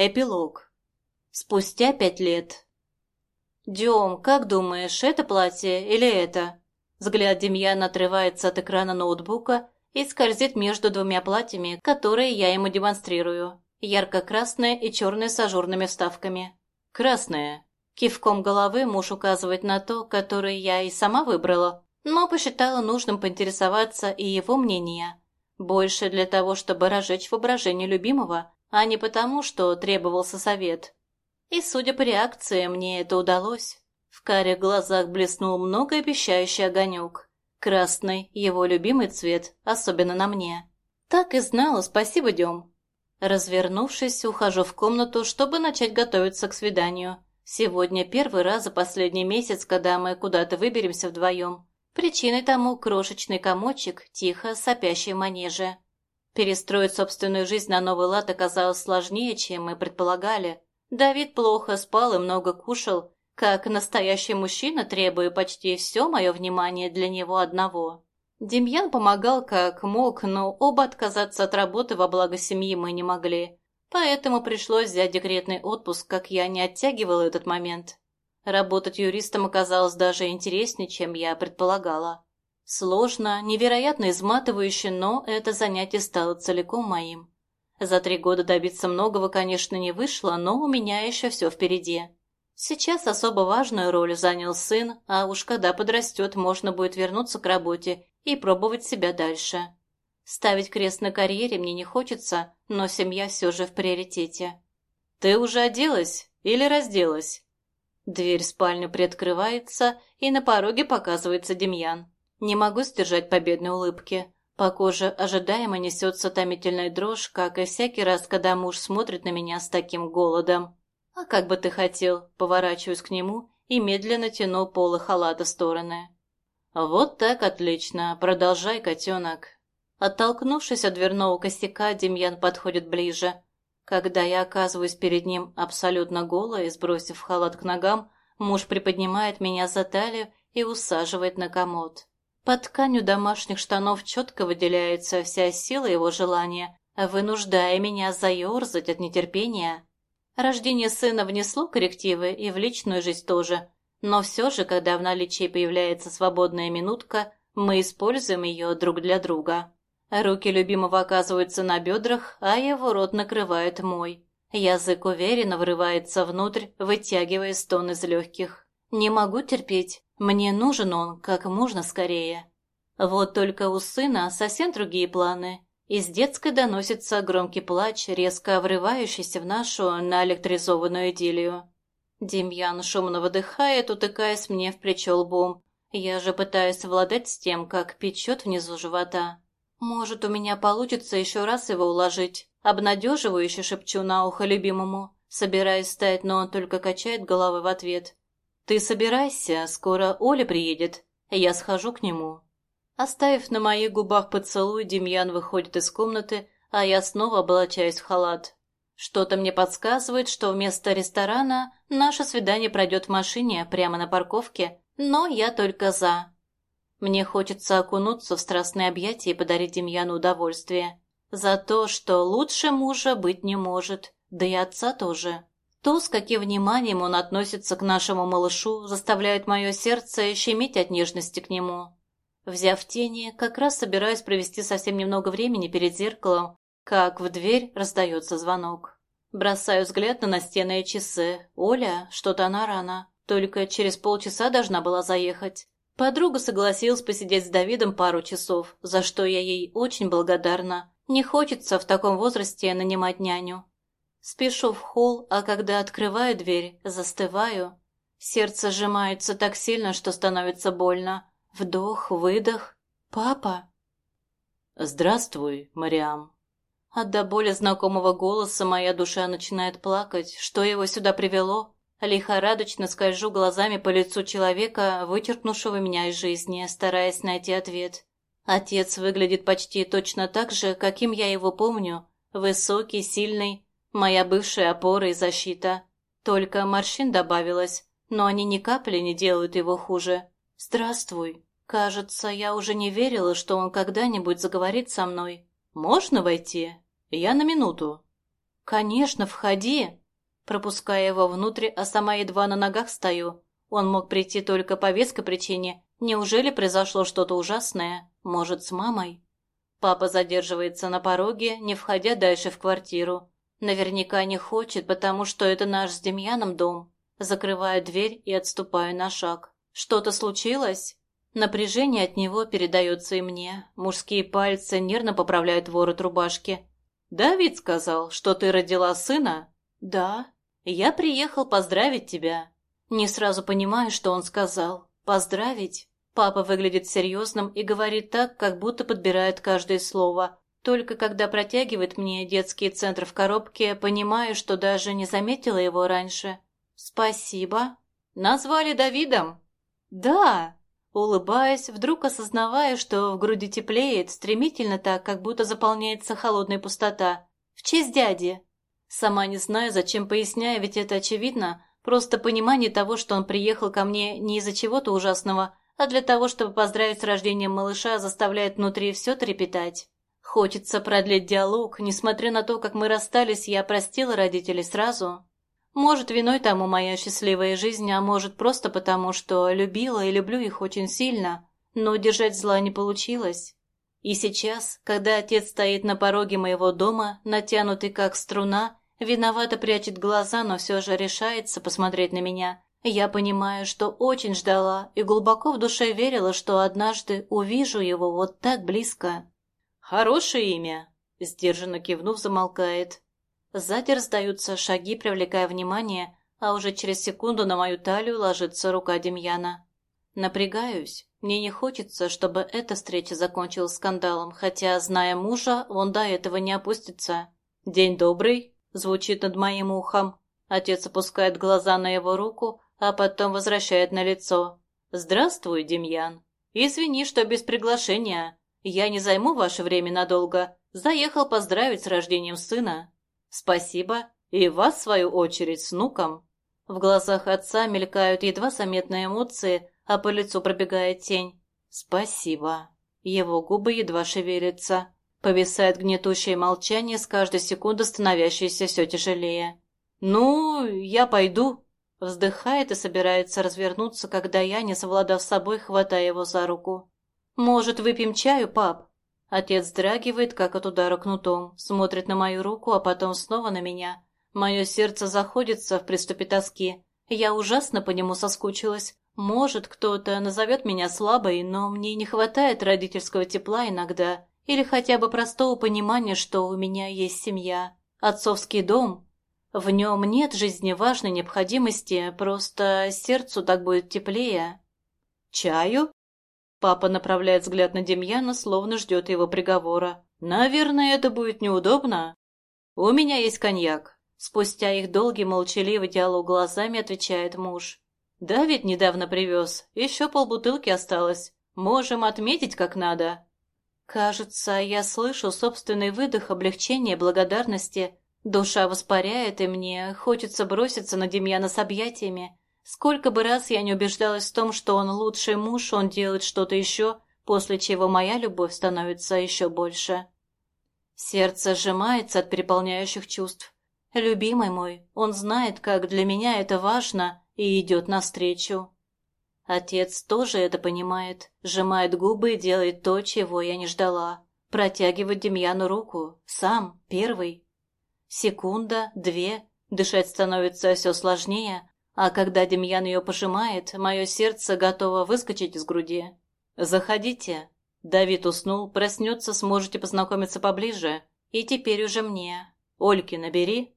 Эпилог. Спустя пять лет. «Дем, как думаешь, это платье или это?» Взгляд Демьяна отрывается от экрана ноутбука и скользит между двумя платьями, которые я ему демонстрирую. Ярко-красное и черное с ажурными вставками. «Красное». Кивком головы муж указывает на то, которое я и сама выбрала, но посчитала нужным поинтересоваться и его мнение. Больше для того, чтобы разжечь воображение любимого, а не потому, что требовался совет. И, судя по реакции, мне это удалось. В карих глазах блеснул многообещающий огонек. Красный – его любимый цвет, особенно на мне. Так и знала, спасибо, Дем. Развернувшись, ухожу в комнату, чтобы начать готовиться к свиданию. Сегодня первый раз за последний месяц, когда мы куда-то выберемся вдвоем. Причиной тому крошечный комочек, тихо сопящий в манеже. Перестроить собственную жизнь на новый лад оказалось сложнее, чем мы предполагали. Давид плохо спал и много кушал, как настоящий мужчина, требуя почти все мое внимание для него одного. Демьян помогал как мог, но оба отказаться от работы во благо семьи мы не могли. Поэтому пришлось взять декретный отпуск, как я не оттягивала этот момент. Работать юристом оказалось даже интереснее, чем я предполагала. Сложно, невероятно изматывающе, но это занятие стало целиком моим. За три года добиться многого, конечно, не вышло, но у меня еще все впереди. Сейчас особо важную роль занял сын, а уж когда подрастет, можно будет вернуться к работе и пробовать себя дальше. Ставить крест на карьере мне не хочется, но семья все же в приоритете. «Ты уже оделась или разделась?» Дверь в спальню приоткрывается, и на пороге показывается Демьян. Не могу сдержать победной улыбки. По коже ожидаемо несется томительная дрожь, как и всякий раз, когда муж смотрит на меня с таким голодом. «А как бы ты хотел?» Поворачиваюсь к нему и медленно тяну полы халата в стороны. «Вот так отлично. Продолжай, котенок». Оттолкнувшись от дверного косяка, Демьян подходит ближе. Когда я оказываюсь перед ним абсолютно голая, сбросив халат к ногам, муж приподнимает меня за талию и усаживает на комод. Под тканью домашних штанов четко выделяется вся сила его желания, вынуждая меня заерзать от нетерпения. Рождение сына внесло коррективы и в личную жизнь тоже, но все же, когда в наличии появляется свободная минутка, мы используем ее друг для друга. Руки любимого оказываются на бедрах, а его рот накрывает мой. Язык уверенно врывается внутрь, вытягивая стон из легких. Не могу терпеть. Мне нужен он как можно скорее. Вот только у сына совсем другие планы. Из детской доносится громкий плач, резко врывающийся в нашу наэлектризованную идиллию. Демьян шумно выдыхает, утыкаясь мне в плечо лбом. Я же пытаюсь совладать с тем, как печет внизу живота. Может, у меня получится еще раз его уложить. Обнадеживающе шепчу на ухо любимому, собираясь встать, но он только качает головой в ответ. «Ты собирайся, скоро Оля приедет, я схожу к нему». Оставив на моих губах поцелуй, Демьян выходит из комнаты, а я снова облачаюсь в халат. Что-то мне подсказывает, что вместо ресторана наше свидание пройдет в машине прямо на парковке, но я только за. Мне хочется окунуться в страстные объятия и подарить Демьяну удовольствие. За то, что лучше мужа быть не может, да и отца тоже. То, с каким вниманием он относится к нашему малышу, заставляет мое сердце щемить от нежности к нему. Взяв тени, как раз собираюсь провести совсем немного времени перед зеркалом, как в дверь раздается звонок. Бросаю взгляд на настенные часы. Оля, что-то она рано. Только через полчаса должна была заехать. Подруга согласилась посидеть с Давидом пару часов, за что я ей очень благодарна. Не хочется в таком возрасте нанимать няню. Спешу в холл, а когда открываю дверь, застываю. Сердце сжимается так сильно, что становится больно. Вдох, выдох. «Папа?» «Здравствуй, Мариам». От до боли знакомого голоса моя душа начинает плакать. Что его сюда привело? Лихорадочно скольжу глазами по лицу человека, вычеркнувшего меня из жизни, стараясь найти ответ. Отец выглядит почти точно так же, каким я его помню. Высокий, сильный, Моя бывшая опора и защита. Только морщин добавилось, но они ни капли не делают его хуже. Здравствуй. Кажется, я уже не верила, что он когда-нибудь заговорит со мной. Можно войти? Я на минуту. «Конечно, входи!» Пропуская его внутрь, а сама едва на ногах стою. Он мог прийти только по веской причине. Неужели произошло что-то ужасное? Может, с мамой? Папа задерживается на пороге, не входя дальше в квартиру. Наверняка не хочет, потому что это наш с Демьяном дом. Закрываю дверь и отступаю на шаг. Что-то случилось? Напряжение от него передается и мне. Мужские пальцы нервно поправляют ворот рубашки. «Давид сказал, что ты родила сына?» «Да». «Я приехал поздравить тебя». Не сразу понимаю, что он сказал. «Поздравить?» Папа выглядит серьезным и говорит так, как будто подбирает каждое слово. Только когда протягивает мне детский центр в коробке, понимаю, что даже не заметила его раньше. «Спасибо». «Назвали Давидом?» «Да». Улыбаясь, вдруг осознавая, что в груди теплеет, стремительно так, как будто заполняется холодная пустота. В честь дяди. Сама не знаю, зачем поясняю, ведь это очевидно. Просто понимание того, что он приехал ко мне не из-за чего-то ужасного, а для того, чтобы поздравить с рождением малыша, заставляет внутри все трепетать. Хочется продлить диалог, несмотря на то, как мы расстались, я простила родителей сразу. Может, виной тому моя счастливая жизнь, а может, просто потому, что любила и люблю их очень сильно, но держать зла не получилось. И сейчас, когда отец стоит на пороге моего дома, натянутый как струна, виновато прячет глаза, но все же решается посмотреть на меня, я понимаю, что очень ждала и глубоко в душе верила, что однажды увижу его вот так близко. «Хорошее имя», — сдержанно кивнув, замолкает. Сзади раздаются шаги, привлекая внимание, а уже через секунду на мою талию ложится рука Демьяна. Напрягаюсь. Мне не хочется, чтобы эта встреча закончилась скандалом, хотя, зная мужа, он до этого не опустится. «День добрый», — звучит над моим ухом. Отец опускает глаза на его руку, а потом возвращает на лицо. «Здравствуй, Демьян. Извини, что без приглашения. Я не займу ваше время надолго. Заехал поздравить с рождением сына». «Спасибо. И вас, в свою очередь, с внуком». В глазах отца мелькают едва заметные эмоции, а по лицу пробегает тень. «Спасибо». Его губы едва шевелятся. Повисает гнетущее молчание, с каждой секунды становящееся все тяжелее. «Ну, я пойду», Вздыхает и собирается развернуться, когда я, не совладав собой, хватаю его за руку. «Может, выпьем чаю, пап?» Отец драгивает, как от удара кнутом, смотрит на мою руку, а потом снова на меня. Мое сердце заходится в приступе тоски. Я ужасно по нему соскучилась. Может, кто-то назовет меня слабой, но мне не хватает родительского тепла иногда. Или хотя бы простого понимания, что у меня есть семья. Отцовский дом, в нем нет жизни важной необходимости, просто сердцу так будет теплее. Чаю? Папа направляет взгляд на Демьяна, словно ждет его приговора. Наверное, это будет неудобно. У меня есть коньяк. Спустя их долгий молчаливый диалог глазами отвечает муж. Да ведь недавно привез. Еще полбутылки осталось. Можем отметить как надо. Кажется, я слышу собственный выдох облегчения и благодарности, Душа воспаряет, и мне хочется броситься на Демьяна с объятиями. Сколько бы раз я не убеждалась в том, что он лучший муж, он делает что-то еще, после чего моя любовь становится еще больше. Сердце сжимается от переполняющих чувств. Любимый мой, он знает, как для меня это важно, и идет навстречу. Отец тоже это понимает, сжимает губы и делает то, чего я не ждала. Протягивает Демьяну руку, сам, первый. Секунда, две, дышать становится все сложнее, а когда Демьян ее пожимает, мое сердце готово выскочить из груди. «Заходите». Давид уснул, проснется, сможете познакомиться поближе. И теперь уже мне. Ольки набери.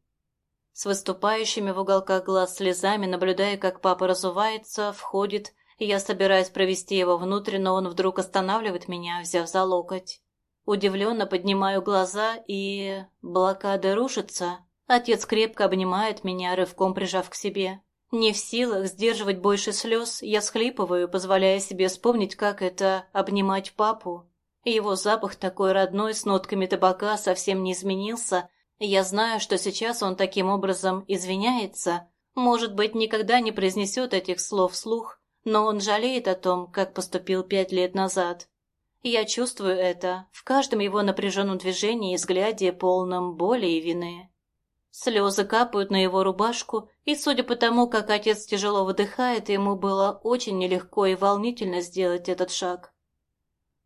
С выступающими в уголках глаз слезами, наблюдая, как папа разувается, входит, я собираюсь провести его внутрь, но он вдруг останавливает меня, взяв за локоть. Удивленно поднимаю глаза и... Блокада рушится. Отец крепко обнимает меня, рывком прижав к себе. Не в силах сдерживать больше слез, я схлипываю, позволяя себе вспомнить, как это — обнимать папу. Его запах такой родной, с нотками табака, совсем не изменился. Я знаю, что сейчас он таким образом извиняется. Может быть, никогда не произнесет этих слов вслух, но он жалеет о том, как поступил пять лет назад. Я чувствую это в каждом его напряженном движении и взгляде, полном боли и вины. Слезы капают на его рубашку, и, судя по тому, как отец тяжело выдыхает, ему было очень нелегко и волнительно сделать этот шаг.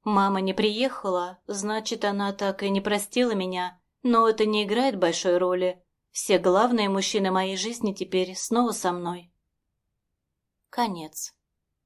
Мама не приехала, значит, она так и не простила меня, но это не играет большой роли. Все главные мужчины моей жизни теперь снова со мной. Конец.